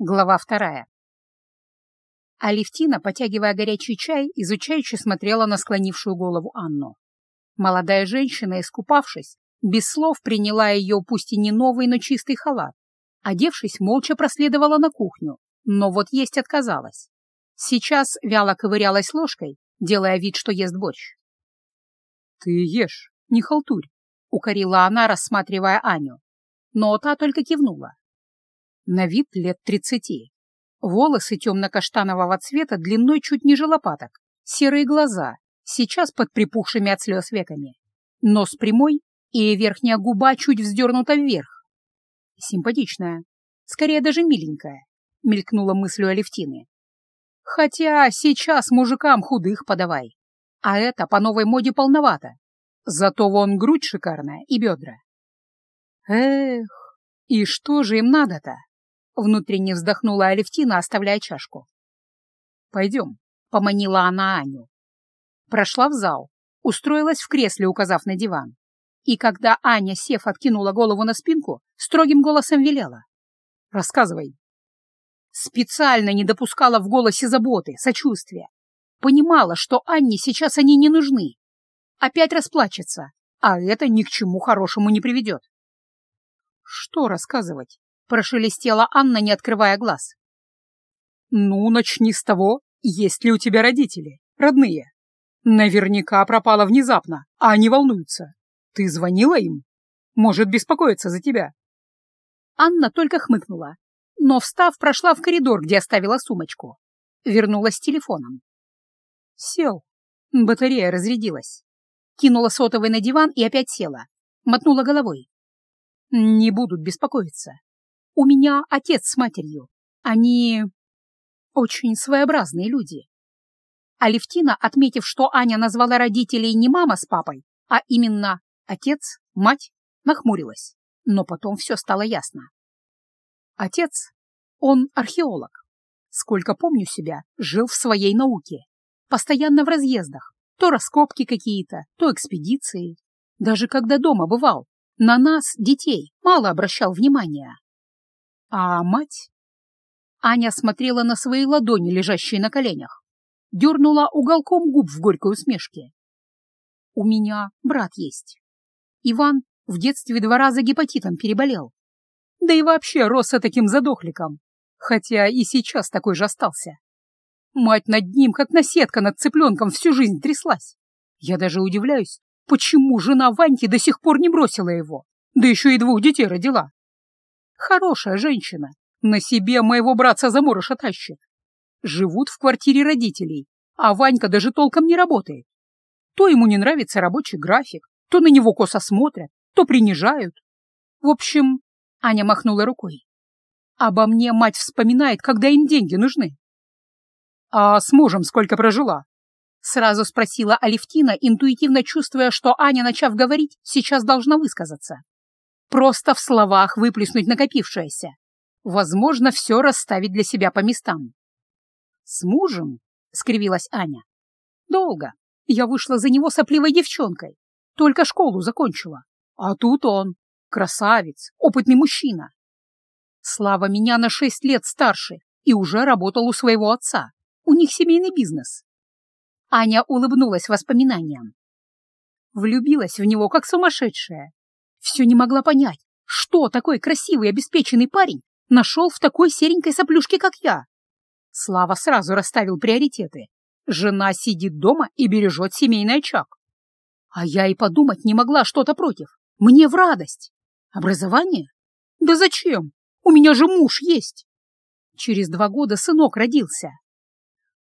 Глава вторая. Алевтина, потягивая горячий чай, изучающе смотрела на склонившую голову Анну. Молодая женщина, искупавшись, без слов приняла ее, пусть и не новый, но чистый халат. Одевшись, молча проследовала на кухню, но вот есть отказалась. Сейчас вяло ковырялась ложкой, делая вид, что ест борщ. «Ты ешь, не халтурь», — укорила она, рассматривая Аню. Но та только кивнула. На вид лет тридцати. Волосы темно-каштанового цвета длиной чуть ниже лопаток, серые глаза, сейчас под припухшими от слез веками. Нос прямой и верхняя губа чуть вздернута вверх. Симпатичная, скорее даже миленькая, мелькнула мыслью Алевтины. Хотя сейчас мужикам худых подавай, а это по новой моде полновато. Зато вон грудь шикарная и бедра. Эх, и что же им надо-то? Внутренне вздохнула Алевтина, оставляя чашку. «Пойдем», — поманила она Аню. Прошла в зал, устроилась в кресле, указав на диван. И когда Аня, сев, откинула голову на спинку, строгим голосом велела. «Рассказывай». Специально не допускала в голосе заботы, сочувствия. Понимала, что Анне сейчас они не нужны. Опять расплачется, а это ни к чему хорошему не приведет. Что рассказывать? Прошелестела Анна, не открывая глаз. «Ну, начни с того, есть ли у тебя родители, родные. Наверняка пропала внезапно, а они волнуются. Ты звонила им? Может, беспокоиться за тебя?» Анна только хмыкнула, но, встав, прошла в коридор, где оставила сумочку. Вернулась с телефоном. Сел. Батарея разрядилась. Кинула сотовый на диван и опять села. Мотнула головой. Не будут беспокоиться. У меня отец с матерью. Они очень своеобразные люди. Алевтина, отметив, что Аня назвала родителей не мама с папой, а именно отец, мать, нахмурилась. Но потом все стало ясно. Отец, он археолог. Сколько помню себя, жил в своей науке. Постоянно в разъездах. То раскопки какие-то, то экспедиции. Даже когда дома бывал, на нас, детей, мало обращал внимания. А мать? Аня смотрела на свои ладони, лежащие на коленях. Дернула уголком губ в горькой усмешке. У меня брат есть. Иван в детстве два раза гепатитом переболел. Да и вообще рос таким задохликом, хотя и сейчас такой же остался. Мать над ним, как наседка над цыпленком, всю жизнь тряслась. Я даже удивляюсь, почему жена Ваньки до сих пор не бросила его, да еще и двух детей родила. Хорошая женщина. На себе моего братца-заморыша тащит. Живут в квартире родителей, а Ванька даже толком не работает. То ему не нравится рабочий график, то на него косо смотрят, то принижают. В общем, Аня махнула рукой. Обо мне мать вспоминает, когда им деньги нужны. «А с мужем сколько прожила?» Сразу спросила Алевтина, интуитивно чувствуя, что Аня, начав говорить, сейчас должна высказаться. Просто в словах выплеснуть накопившееся. Возможно, все расставить для себя по местам. «С мужем?» — скривилась Аня. «Долго. Я вышла за него сопливой девчонкой. Только школу закончила. А тут он. Красавец, опытный мужчина. Слава меня на шесть лет старше и уже работал у своего отца. У них семейный бизнес». Аня улыбнулась воспоминаниям. Влюбилась в него, как сумасшедшая, все не могла понять, что такой красивый обеспеченный парень нашел в такой серенькой соплюшке, как я. Слава сразу расставил приоритеты. Жена сидит дома и бережет семейный очаг. А я и подумать не могла что-то против. Мне в радость. Образование? Да зачем? У меня же муж есть. Через два года сынок родился.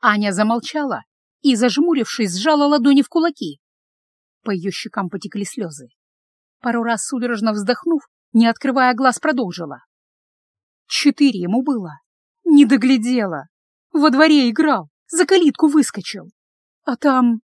Аня замолчала и, зажмурившись, сжала ладони в кулаки. По ее щекам потекли слезы. Пару раз судорожно вздохнув, не открывая глаз, продолжила. Четыре ему было. Не доглядела. Во дворе играл, за калитку выскочил. А там...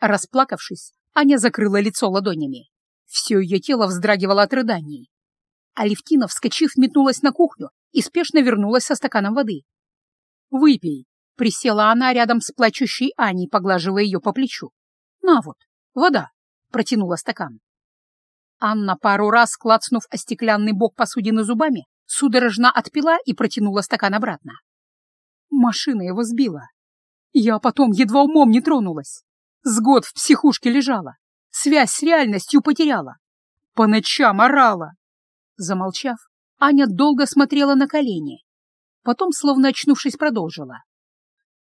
Расплакавшись, Аня закрыла лицо ладонями. Все ее тело вздрагивало от рыданий. Алевтина, вскочив, метнулась на кухню и спешно вернулась со стаканом воды. «Выпей», — присела она рядом с плачущей Аней, поглаживая ее по плечу. «На вот, вода», — протянула стакан. Анна, пару раз клацнув о стеклянный бок посудины зубами, Судорожно отпила и протянула стакан обратно. Машина его сбила. Я потом едва умом не тронулась. С год в психушке лежала. Связь с реальностью потеряла. По ночам орала. Замолчав, Аня долго смотрела на колени. Потом, словно очнувшись, продолжила.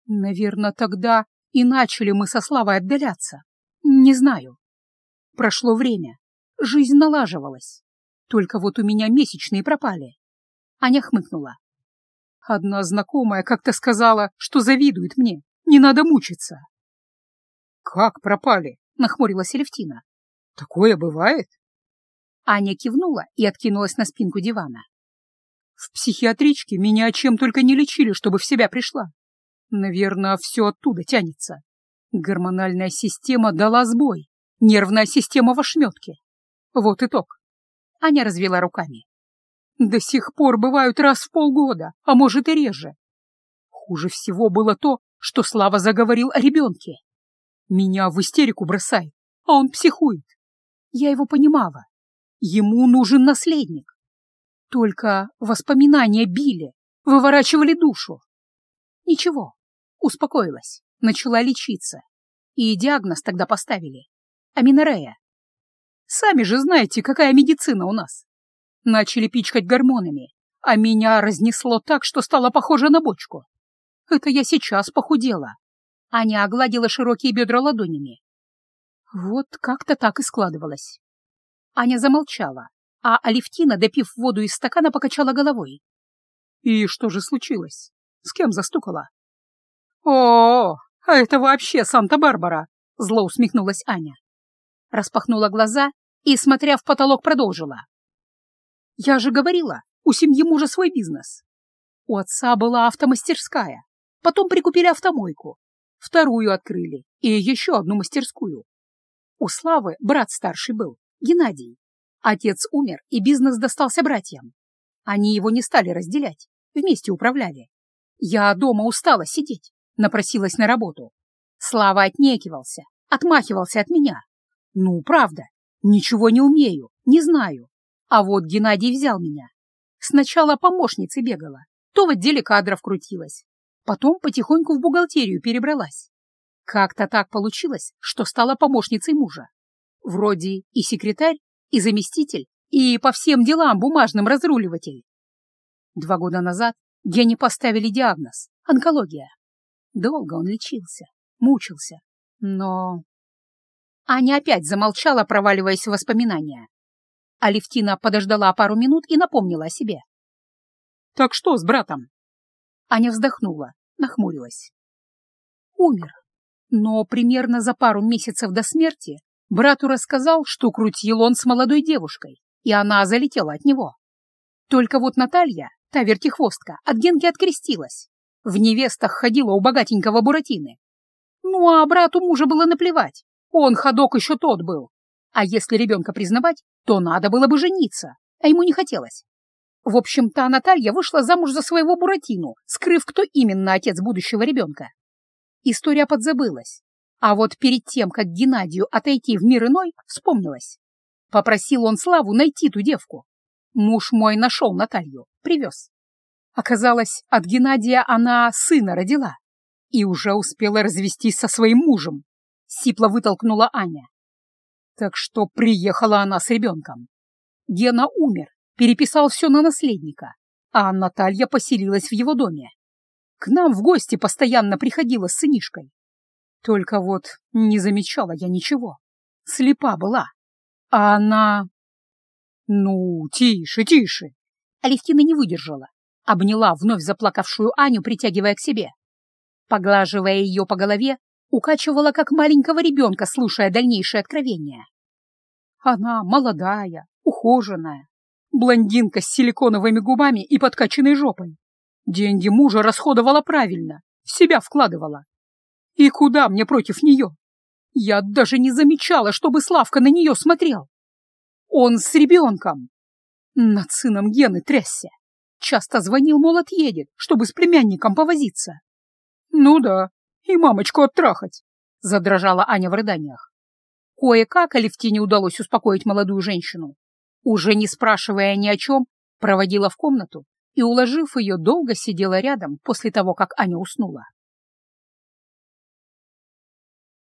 Наверное, тогда и начали мы со Славой отдаляться. Не знаю. Прошло время. Жизнь налаживалась. Только вот у меня месячные пропали. Аня хмыкнула. Одна знакомая как-то сказала, что завидует мне, не надо мучиться. «Как пропали?» — нахмурилась Алевтина. «Такое бывает?» Аня кивнула и откинулась на спинку дивана. «В психиатричке меня чем только не лечили, чтобы в себя пришла. Наверное, все оттуда тянется. Гормональная система дала сбой, нервная система в ошметке. Вот итог». Аня развела руками. До сих пор бывают раз в полгода, а может и реже. Хуже всего было то, что Слава заговорил о ребенке. Меня в истерику бросает, а он психует. Я его понимала. Ему нужен наследник. Только воспоминания били, выворачивали душу. Ничего, успокоилась, начала лечиться. И диагноз тогда поставили. Аминорея. Сами же знаете, какая медицина у нас. Начали пичкать гормонами, а меня разнесло так, что стало похоже на бочку. Это я сейчас похудела. Аня огладила широкие бедра ладонями. Вот как-то так и складывалось. Аня замолчала, а Алевтина, допив воду из стакана, покачала головой. «И что же случилось? С кем застукала?» «О, а это вообще Санта-Барбара!» — зло усмехнулась Аня. Распахнула глаза и, смотря в потолок, продолжила. Я же говорила, у семьи мужа свой бизнес. У отца была автомастерская, потом прикупили автомойку, вторую открыли и еще одну мастерскую. У Славы брат старший был, Геннадий. Отец умер, и бизнес достался братьям. Они его не стали разделять, вместе управляли. Я дома устала сидеть, напросилась на работу. Слава отнекивался, отмахивался от меня. Ну, правда, ничего не умею, не знаю. А вот Геннадий взял меня. Сначала помощницей бегала, то в отделе кадров крутилась, потом потихоньку в бухгалтерию перебралась. Как-то так получилось, что стала помощницей мужа. Вроде и секретарь, и заместитель, и по всем делам бумажным разруливатель. Два года назад Гене поставили диагноз — онкология. Долго он лечился, мучился, но... Аня опять замолчала, проваливаясь в воспоминания. Алевтина подождала пару минут и напомнила о себе. «Так что с братом?» Аня вздохнула, нахмурилась. «Умер. Но примерно за пару месяцев до смерти брату рассказал, что крутил он с молодой девушкой, и она залетела от него. Только вот Наталья, та вертихвостка, от Генки открестилась. В невестах ходила у богатенького Буратины. Ну а брату мужа было наплевать, он ходок еще тот был. А если ребенка признавать, то надо было бы жениться, а ему не хотелось. В общем, та Наталья вышла замуж за своего Буратину, скрыв, кто именно отец будущего ребенка. История подзабылась, а вот перед тем, как Геннадию отойти в мир иной, вспомнилась. Попросил он Славу найти ту девку. Муж мой нашел Наталью, привез. Оказалось, от Геннадия она сына родила и уже успела развестись со своим мужем. Сипло вытолкнула Аня. Так что приехала она с ребенком. Гена умер, переписал все на наследника, а Наталья поселилась в его доме. К нам в гости постоянно приходила с сынишкой. Только вот не замечала я ничего. Слепа была. А она... Ну, тише, тише. Алевтина не выдержала. Обняла вновь заплакавшую Аню, притягивая к себе. Поглаживая ее по голове, укачивала, как маленького ребенка, слушая дальнейшие откровения. Она молодая, ухоженная, блондинка с силиконовыми губами и подкачанной жопой. Деньги мужа расходовала правильно, в себя вкладывала. И куда мне против нее? Я даже не замечала, чтобы Славка на нее смотрел. Он с ребенком. Над сыном Гены трясся. Часто звонил, мол, отъедет, чтобы с племянником повозиться. Ну да, и мамочку оттрахать, — задрожала Аня в рыданиях. Кое-как Алевтине удалось успокоить молодую женщину. Уже не спрашивая ни о чем, Проводила в комнату и, уложив ее, долго сидела рядом после того, как Аня уснула.